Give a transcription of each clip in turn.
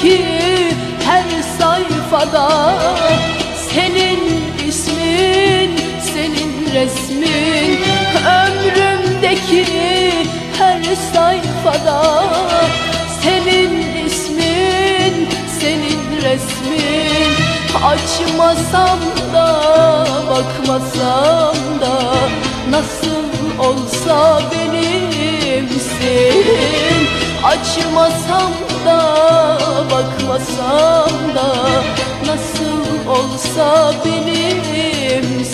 Ömrümdeki her sayfada Senin ismin, senin resmin. Ömrümdeki her sayfada Senin ismin, senin resmin. Açmasam da, bakmasam da Nasıl olsa benimsin Açmasam da bakmasam da Nasıl olsa benimsin.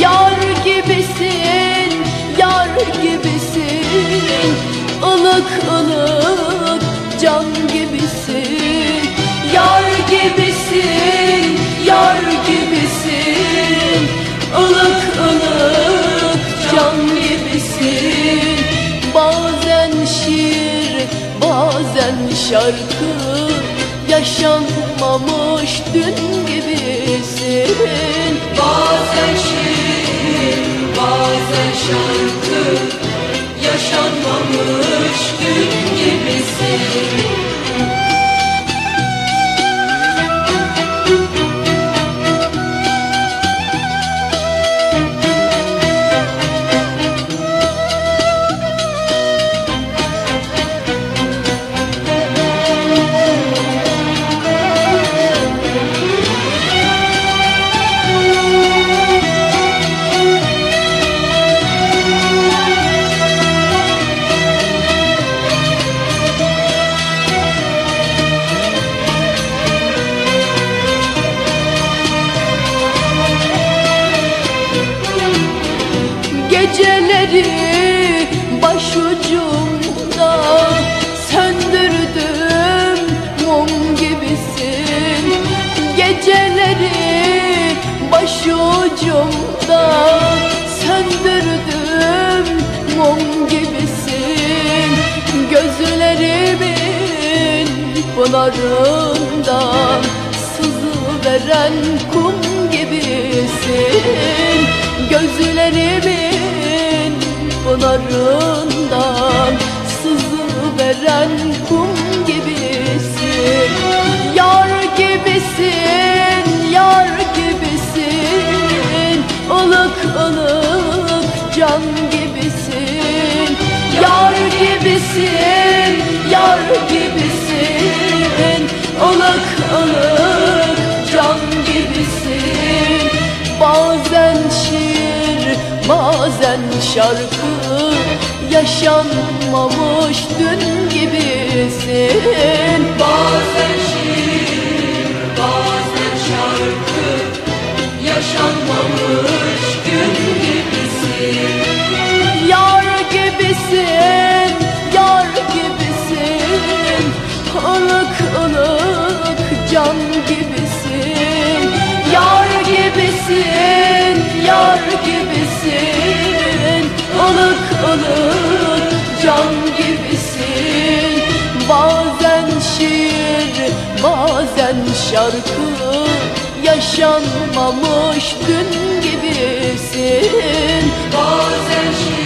Yar gibisin, yar gibisin. Ilık ılık can gibisin şarkı Yaşanmamış dün gibisin Geceleri başucumda söndürdüm mum gibisin. Geceleri başucumda söndürdüm mum gibisin. Gözlerimin pınarından sızı veren kum gibisin. Gözlerimin pınarından sızı veren bazen şarkı Yaşanmamış dün gibisin. Bazen şiir, bazen şarkı Yaşanmamış dün gibisin. Bazen şiir,